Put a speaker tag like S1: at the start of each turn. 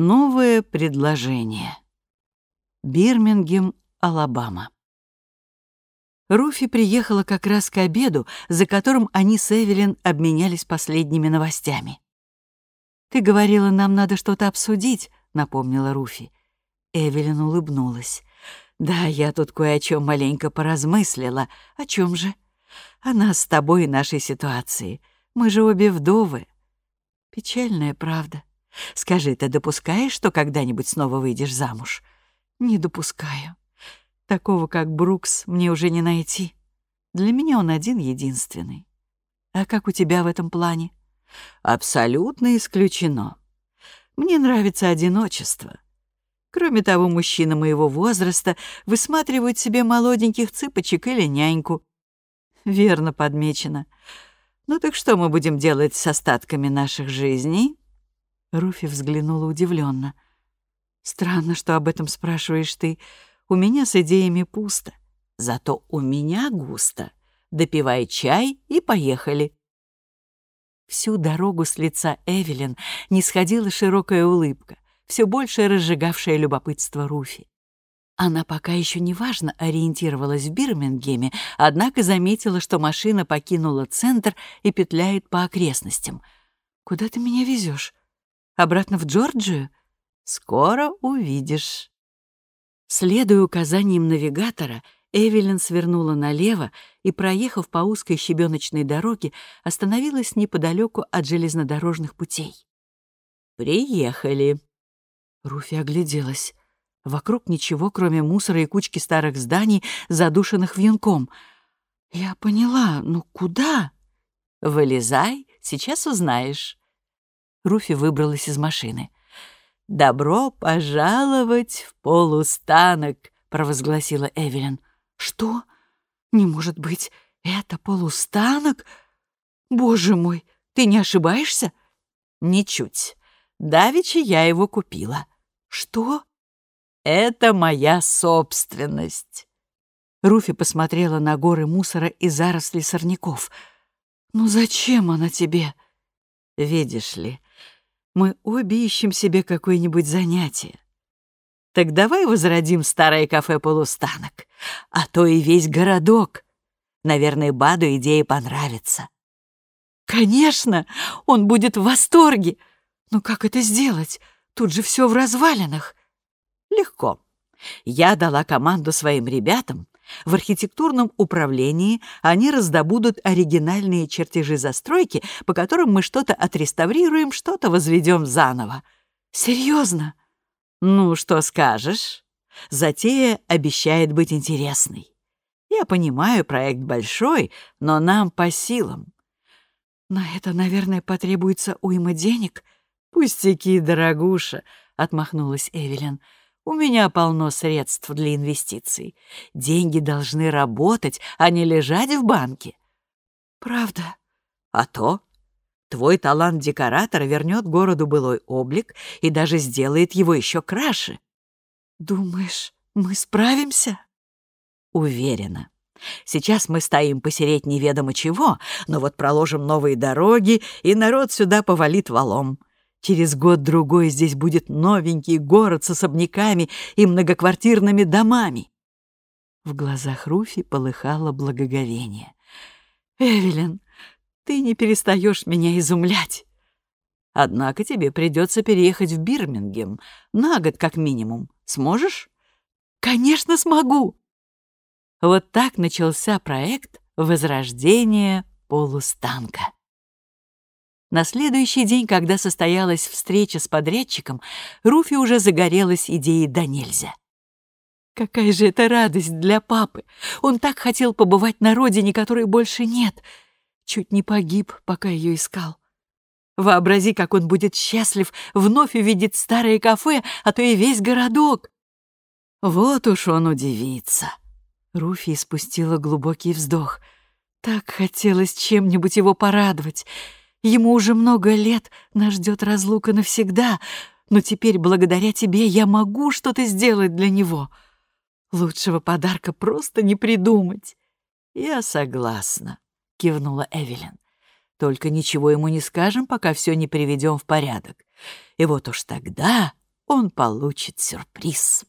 S1: Новое предложение. Бирмингем, Алабама. Руфи приехала как раз к обеду, за которым они с Эвелин обменялись последними новостями. «Ты говорила, нам надо что-то обсудить», — напомнила Руфи. Эвелин улыбнулась. «Да, я тут кое о чем маленько поразмыслила. О чем же?» «О нас с тобой и нашей ситуации. Мы же обе вдовы». «Печальная правда. Скажи, ты допускаешь, что когда-нибудь снова выйдешь замуж?» «Не допускаю. Такого, как Брукс, мне уже не найти. Для меня он один-единственный. А как у тебя в этом плане? Абсолютно исключено. Мне нравится одиночество. Кроме того, мужчины моего возраста высматривают себе молоденьких цыпочек или няньку. Верно подмечено. Ну так что мы будем делать с остатками наших жизней? Руфи взглянула удивленно. Странно, что об этом спрашиваешь ты. У меня с идеями пусто. Зато у меня густо. Допивай чай и поехали. Всю дорогу с лица Эвелин не сходила широкая улыбка, все больше разжигавшая любопытство Руфи. Она пока еще неважно ориентировалась в Бирмингеме, однако заметила, что машина покинула центр и петляет по окрестностям. «Куда ты меня везешь? Обратно в Джорджию?» «Скоро увидишь». Следуя указаниям навигатора, Эвелин свернула налево и, проехав по узкой щебеночной дороге, остановилась неподалеку от железнодорожных путей. «Приехали». Руфи огляделась. Вокруг ничего, кроме мусора и кучки старых зданий, задушенных вьюнком. «Я поняла, но куда?» «Вылезай, сейчас узнаешь». Руфи выбралась из машины. «Добро пожаловать в полустанок», — провозгласила Эвелин. «Что? Не может быть, это полустанок? Боже мой, ты не ошибаешься?» «Ничуть. Давичи я его купила». «Что?» «Это моя собственность». Руфи посмотрела на горы мусора и заросли сорняков. «Ну зачем она тебе?» «Видишь ли, мы обе ищем себе какое-нибудь занятие. Так давай возродим старое кафе «Полустанок», а то и весь городок. Наверное, Баду идея понравится. Конечно, он будет в восторге. Но как это сделать? Тут же все в развалинах. Легко. Я дала команду своим ребятам в архитектурном управлении они раздобудут оригинальные чертежи застройки, по которым мы что-то отреставрируем, что-то возведем заново. Серьезно? Ну, что скажешь? Затея обещает быть интересной. Я понимаю, проект большой, но нам по силам. На это, наверное, потребуется уйма денег. Пустяки, дорогуша, — отмахнулась Эвелин. У меня полно средств для инвестиций. Деньги должны работать, а не лежать в банке. Правда? А то. Твой талант декоратора вернет городу былой облик и даже сделает его еще краше. Думаешь, мы справимся? Уверена. Сейчас мы стоим посереть неведомо чего, но вот проложим новые дороги, и народ сюда повалит валом. Через год-другой здесь будет новенький город с особняками и многоквартирными домами. В глазах Руфи полыхало благоговение. «Эвелин, ты не перестаешь меня изумлять. Однако тебе придется переехать в Бирмингем на год как минимум. Сможешь?» «Конечно смогу!» Вот так начался проект «Возрождение полустанка». На следующий день, когда состоялась встреча с подрядчиком, Руфи уже загорелась идеей да нельзя. Какая же это радость для папы! Он так хотел побывать на родине, которой больше нет. Чуть не погиб, пока ее искал. Вообрази, как он будет счастлив вновь увидеть старое кафе, а то и весь городок. Вот уж он удивится. Руфи спустила глубокий вздох. Так хотелось чем-нибудь его порадовать — Ему уже много лет, нас ждет разлука навсегда, но теперь благодаря тебе я могу что-то сделать для него. Лучшего подарка просто не придумать. Я согласна, кивнула Эвелин. Только ничего ему не скажем, пока все не приведем в порядок. И вот уж тогда он получит сюрприз.